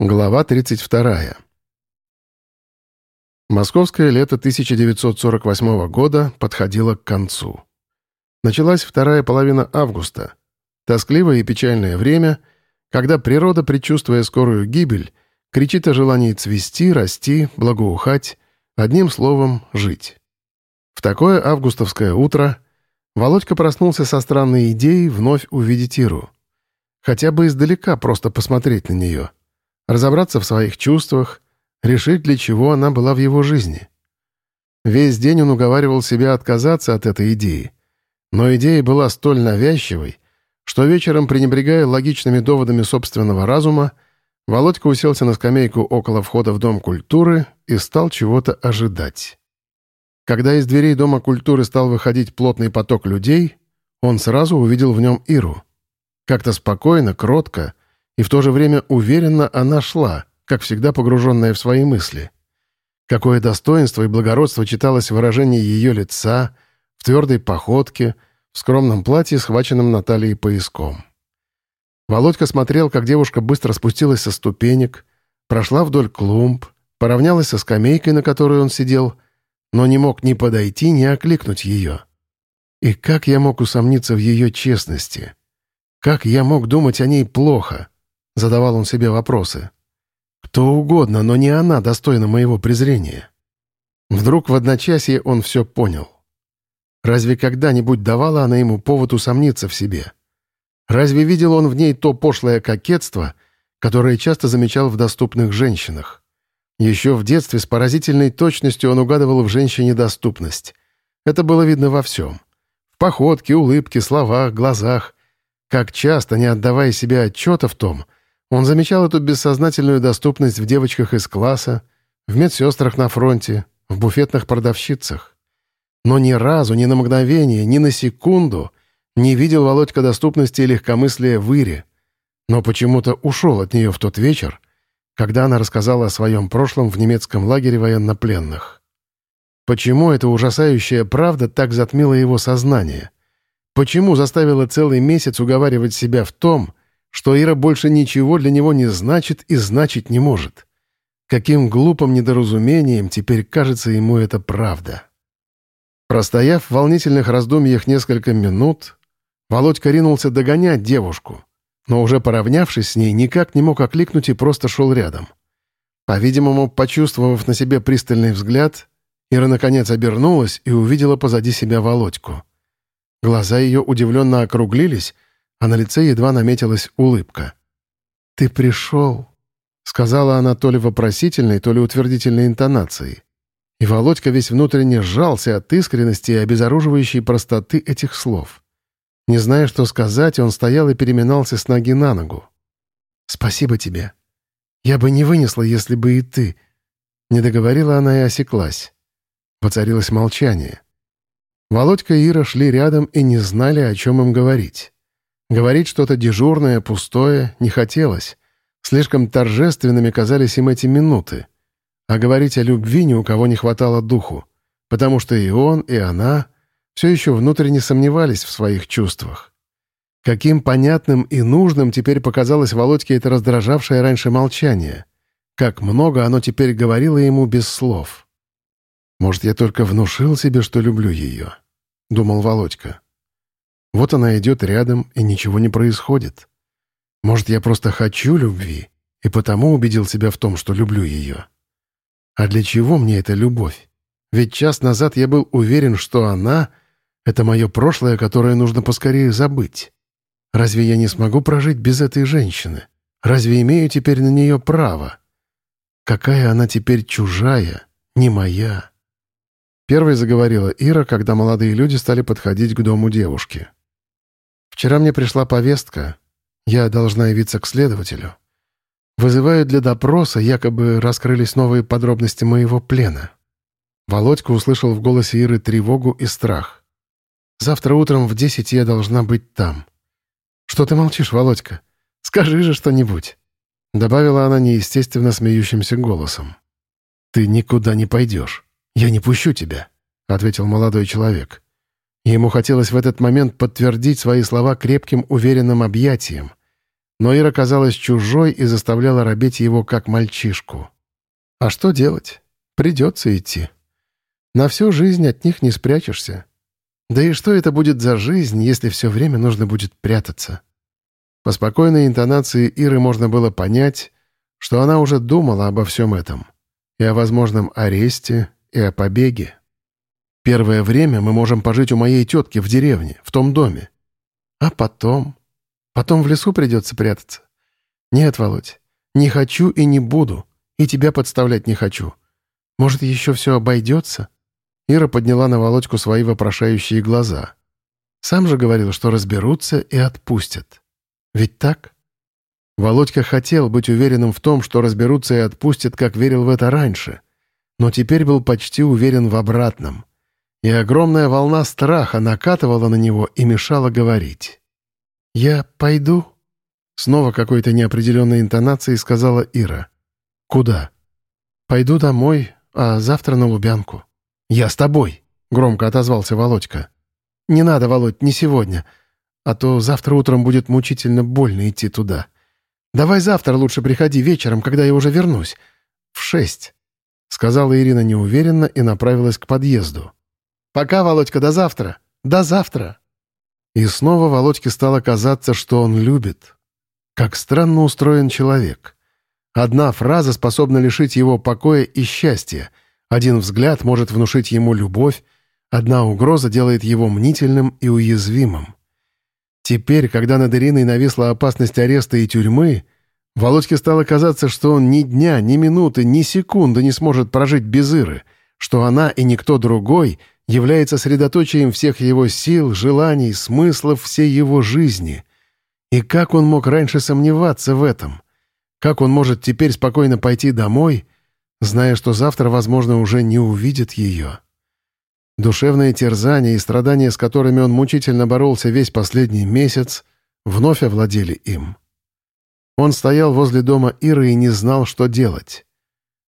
Глава 32. Московское лето 1948 года подходило к концу. Началась вторая половина августа. Тоскливое и печальное время, когда природа, предчувствуя скорую гибель, кричит о желании цвести, расти, благоухать, одним словом, жить. В такое августовское утро Володька проснулся со странной идеей вновь увидеть Иру. Хотя бы издалека просто посмотреть на нее — разобраться в своих чувствах, решить, для чего она была в его жизни. Весь день он уговаривал себя отказаться от этой идеи. Но идея была столь навязчивой, что вечером, пренебрегая логичными доводами собственного разума, Володька уселся на скамейку около входа в Дом культуры и стал чего-то ожидать. Когда из дверей Дома культуры стал выходить плотный поток людей, он сразу увидел в нем Иру. Как-то спокойно, кротко — и в то же время уверенно она шла, как всегда погруженная в свои мысли. Какое достоинство и благородство читалось в выражении ее лица, в твердой походке, в скромном платье, схваченном Натальей пояском. Володька смотрел, как девушка быстро спустилась со ступенек, прошла вдоль клумб, поравнялась со скамейкой, на которой он сидел, но не мог ни подойти, ни окликнуть ее. И как я мог усомниться в ее честности? Как я мог думать о ней плохо? — задавал он себе вопросы. «Кто угодно, но не она достойна моего презрения». Вдруг в одночасье он все понял. Разве когда-нибудь давала она ему повод усомниться в себе? Разве видел он в ней то пошлое кокетство, которое часто замечал в доступных женщинах? Еще в детстве с поразительной точностью он угадывал в женщине доступность. Это было видно во всем. В походке, улыбке, словах, глазах. Как часто, не отдавая себе отчета в том, он замечал эту бессознательную доступность в девочках из класса, в медсестрах на фронте, в буфетных продавщицах. Но ни разу, ни на мгновение, ни на секунду не видел Володька доступности и легкомыслия в Ире, но почему-то ушел от нее в тот вечер, когда она рассказала о своем прошлом в немецком лагере военнопленных. Почему эта ужасающая правда так затмила его сознание? Почему заставила целый месяц уговаривать себя в том, что Ира больше ничего для него не значит и значить не может. Каким глупым недоразумением теперь кажется ему эта правда. Простояв в волнительных раздумьях несколько минут, Володька ринулся догонять девушку, но уже поравнявшись с ней, никак не мог окликнуть и просто шел рядом. По-видимому, почувствовав на себе пристальный взгляд, Ира наконец обернулась и увидела позади себя Володьку. Глаза ее удивленно округлились, а на лице едва наметилась улыбка. «Ты пришел», — сказала она то ли вопросительной, то ли утвердительной интонацией. И Володька весь внутренне сжался от искренности и обезоруживающей простоты этих слов. Не зная, что сказать, он стоял и переминался с ноги на ногу. «Спасибо тебе. Я бы не вынесла, если бы и ты...» Не договорила она и осеклась. Воцарилось молчание. Володька и Ира шли рядом и не знали, о чем им говорить. Говорить что-то дежурное, пустое не хотелось. Слишком торжественными казались им эти минуты. А говорить о любви ни у кого не хватало духу, потому что и он, и она все еще внутренне сомневались в своих чувствах. Каким понятным и нужным теперь показалось Володьке это раздражавшее раньше молчание. Как много оно теперь говорило ему без слов. «Может, я только внушил себе, что люблю ее?» — думал Володька. Вот она идет рядом, и ничего не происходит. Может, я просто хочу любви, и потому убедил себя в том, что люблю ее. А для чего мне эта любовь? Ведь час назад я был уверен, что она — это мое прошлое, которое нужно поскорее забыть. Разве я не смогу прожить без этой женщины? Разве имею теперь на нее право? Какая она теперь чужая, не моя? Первой заговорила Ира, когда молодые люди стали подходить к дому девушки. Вчера мне пришла повестка. Я должна явиться к следователю. Вызывают для допроса, якобы раскрылись новые подробности моего плена. Володька услышал в голосе Иры тревогу и страх. «Завтра утром в десять я должна быть там». «Что ты молчишь, Володька? Скажи же что-нибудь», — добавила она неестественно смеющимся голосом. «Ты никуда не пойдешь. Я не пущу тебя», — ответил молодой человек. Ему хотелось в этот момент подтвердить свои слова крепким, уверенным объятием. но Ира казалась чужой и заставляла робеть его как мальчишку. А что делать? Придется идти. На всю жизнь от них не спрячешься. Да и что это будет за жизнь, если все время нужно будет прятаться? По спокойной интонации Иры можно было понять, что она уже думала обо всем этом. И о возможном аресте, и о побеге. Первое время мы можем пожить у моей тетки в деревне, в том доме. А потом... Потом в лесу придется прятаться. Нет, Володь, не хочу и не буду, и тебя подставлять не хочу. Может, еще все обойдется?» Ира подняла на Володьку свои вопрошающие глаза. «Сам же говорил, что разберутся и отпустят. Ведь так?» Володька хотел быть уверенным в том, что разберутся и отпустят, как верил в это раньше, но теперь был почти уверен в обратном. И огромная волна страха накатывала на него и мешала говорить. «Я пойду?» Снова какой-то неопределенной интонацией сказала Ира. «Куда?» «Пойду домой, а завтра на Лубянку». «Я с тобой», — громко отозвался Володька. «Не надо, Володь, не сегодня, а то завтра утром будет мучительно больно идти туда. Давай завтра лучше приходи вечером, когда я уже вернусь. В шесть», — сказала Ирина неуверенно и направилась к подъезду. «Пока, Володька, до завтра! До завтра!» И снова Володьке стало казаться, что он любит. Как странно устроен человек. Одна фраза способна лишить его покоя и счастья — один взгляд может внушить ему любовь, одна угроза делает его мнительным и уязвимым. Теперь, когда над Ириной нависла опасность ареста и тюрьмы, Володьке стало казаться, что он ни дня, ни минуты, ни секунды не сможет прожить без Иры, что она и никто другой является средоточием всех его сил, желаний, смыслов всей его жизни. И как он мог раньше сомневаться в этом? Как он может теперь спокойно пойти домой зная, что завтра, возможно, уже не увидит ее. Душевные терзания и страдания, с которыми он мучительно боролся весь последний месяц, вновь овладели им. Он стоял возле дома Иры и не знал, что делать.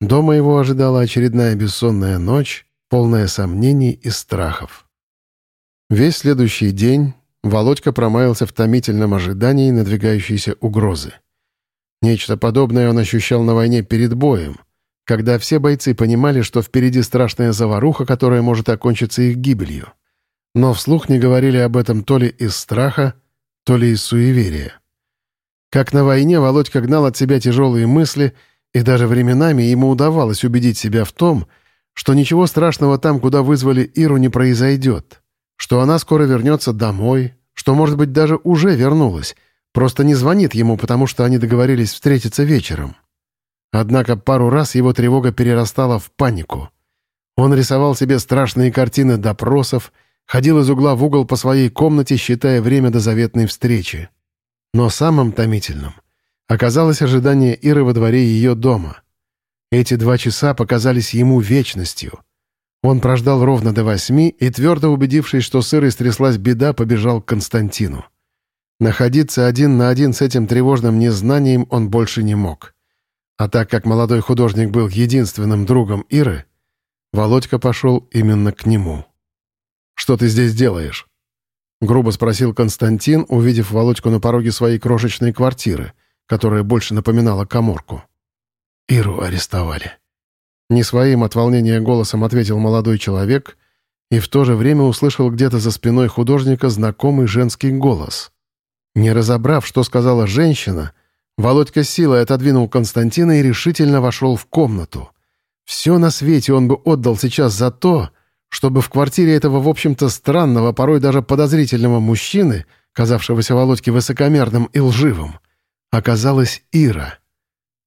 Дома его ожидала очередная бессонная ночь, полная сомнений и страхов. Весь следующий день Володька промаялся в томительном ожидании надвигающейся угрозы. Нечто подобное он ощущал на войне перед боем — когда все бойцы понимали, что впереди страшная заваруха, которая может окончиться их гибелью. Но вслух не говорили об этом то ли из страха, то ли из суеверия. Как на войне, Володька гнал от себя тяжелые мысли, и даже временами ему удавалось убедить себя в том, что ничего страшного там, куда вызвали Иру, не произойдет, что она скоро вернется домой, что, может быть, даже уже вернулась, просто не звонит ему, потому что они договорились встретиться вечером. Однако пару раз его тревога перерастала в панику. Он рисовал себе страшные картины допросов, ходил из угла в угол по своей комнате, считая время до заветной встречи. Но самым томительным оказалось ожидание Иры во дворе ее дома. Эти два часа показались ему вечностью. Он прождал ровно до восьми и, твердо убедившись, что с Ирой стряслась беда, побежал к Константину. Находиться один на один с этим тревожным незнанием он больше не мог. А так как молодой художник был единственным другом Иры, Володька пошел именно к нему. «Что ты здесь делаешь?» Грубо спросил Константин, увидев Володьку на пороге своей крошечной квартиры, которая больше напоминала коморку. «Иру арестовали». Не своим от волнения голосом ответил молодой человек и в то же время услышал где-то за спиной художника знакомый женский голос. Не разобрав, что сказала женщина, Володька силой отодвинул Константина и решительно вошел в комнату. Все на свете он бы отдал сейчас за то, чтобы в квартире этого, в общем-то, странного, порой даже подозрительного мужчины, казавшегося Володьке высокомерным и лживым, оказалась Ира.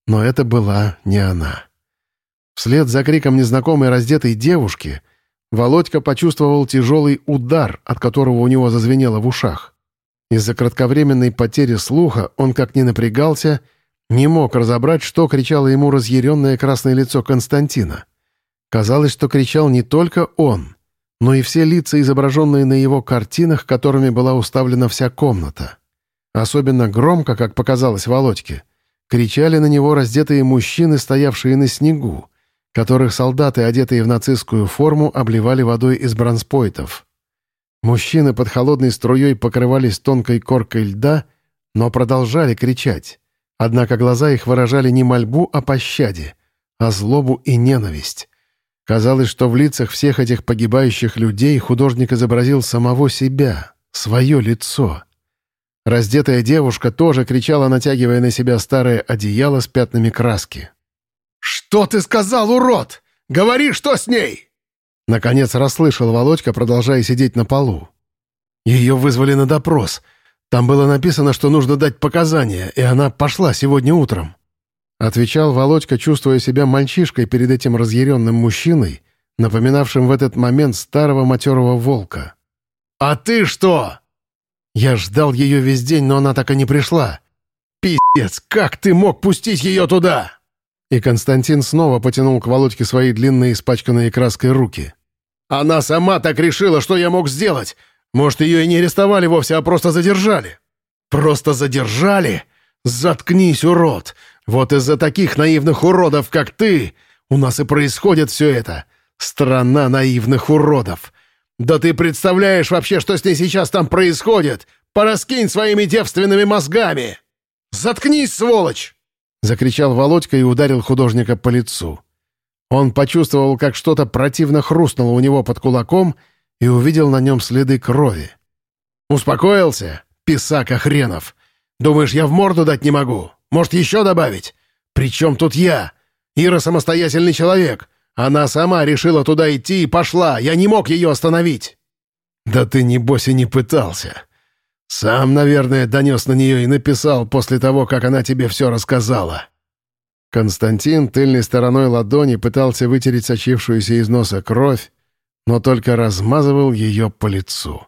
Но это была не она. Вслед за криком незнакомой раздетой девушки Володька почувствовал тяжелый удар, от которого у него зазвенело в ушах. Из-за кратковременной потери слуха он, как ни напрягался, не мог разобрать, что кричало ему разъяренное красное лицо Константина. Казалось, что кричал не только он, но и все лица, изображенные на его картинах, которыми была уставлена вся комната. Особенно громко, как показалось Володьке, кричали на него раздетые мужчины, стоявшие на снегу, которых солдаты, одетые в нацистскую форму, обливали водой из бронспойтов. Мужчины под холодной струей покрывались тонкой коркой льда, но продолжали кричать. Однако глаза их выражали не мольбу о пощаде, а злобу и ненависть. Казалось, что в лицах всех этих погибающих людей художник изобразил самого себя, свое лицо. Раздетая девушка тоже кричала, натягивая на себя старое одеяло с пятнами краски. «Что ты сказал, урод? Говори, что с ней!» Наконец расслышал Володька, продолжая сидеть на полу. Ее вызвали на допрос. Там было написано, что нужно дать показания, и она пошла сегодня утром. Отвечал Володька, чувствуя себя мальчишкой перед этим разъяренным мужчиной, напоминавшим в этот момент старого матерого волка. «А ты что?» Я ждал ее весь день, но она так и не пришла. «Пиздец, как ты мог пустить ее туда?» И Константин снова потянул к Володьке свои длинные испачканные краской руки. «Она сама так решила, что я мог сделать. Может, ее и не арестовали вовсе, а просто задержали?» «Просто задержали? Заткнись, урод! Вот из-за таких наивных уродов, как ты, у нас и происходит все это. Страна наивных уродов. Да ты представляешь вообще, что с ней сейчас там происходит? Пораскинь своими девственными мозгами! Заткнись, сволочь!» Закричал Володька и ударил художника по лицу. Он почувствовал, как что-то противно хрустнуло у него под кулаком и увидел на нем следы крови. «Успокоился? Писака хренов! Думаешь, я в морду дать не могу? Может, еще добавить? Причем тут я? Ира самостоятельный человек. Она сама решила туда идти и пошла. Я не мог ее остановить». «Да ты, небось, и не пытался. Сам, наверное, донес на нее и написал после того, как она тебе все рассказала». Константин тыльной стороной ладони пытался вытереть сочившуюся из носа кровь, но только размазывал ее по лицу.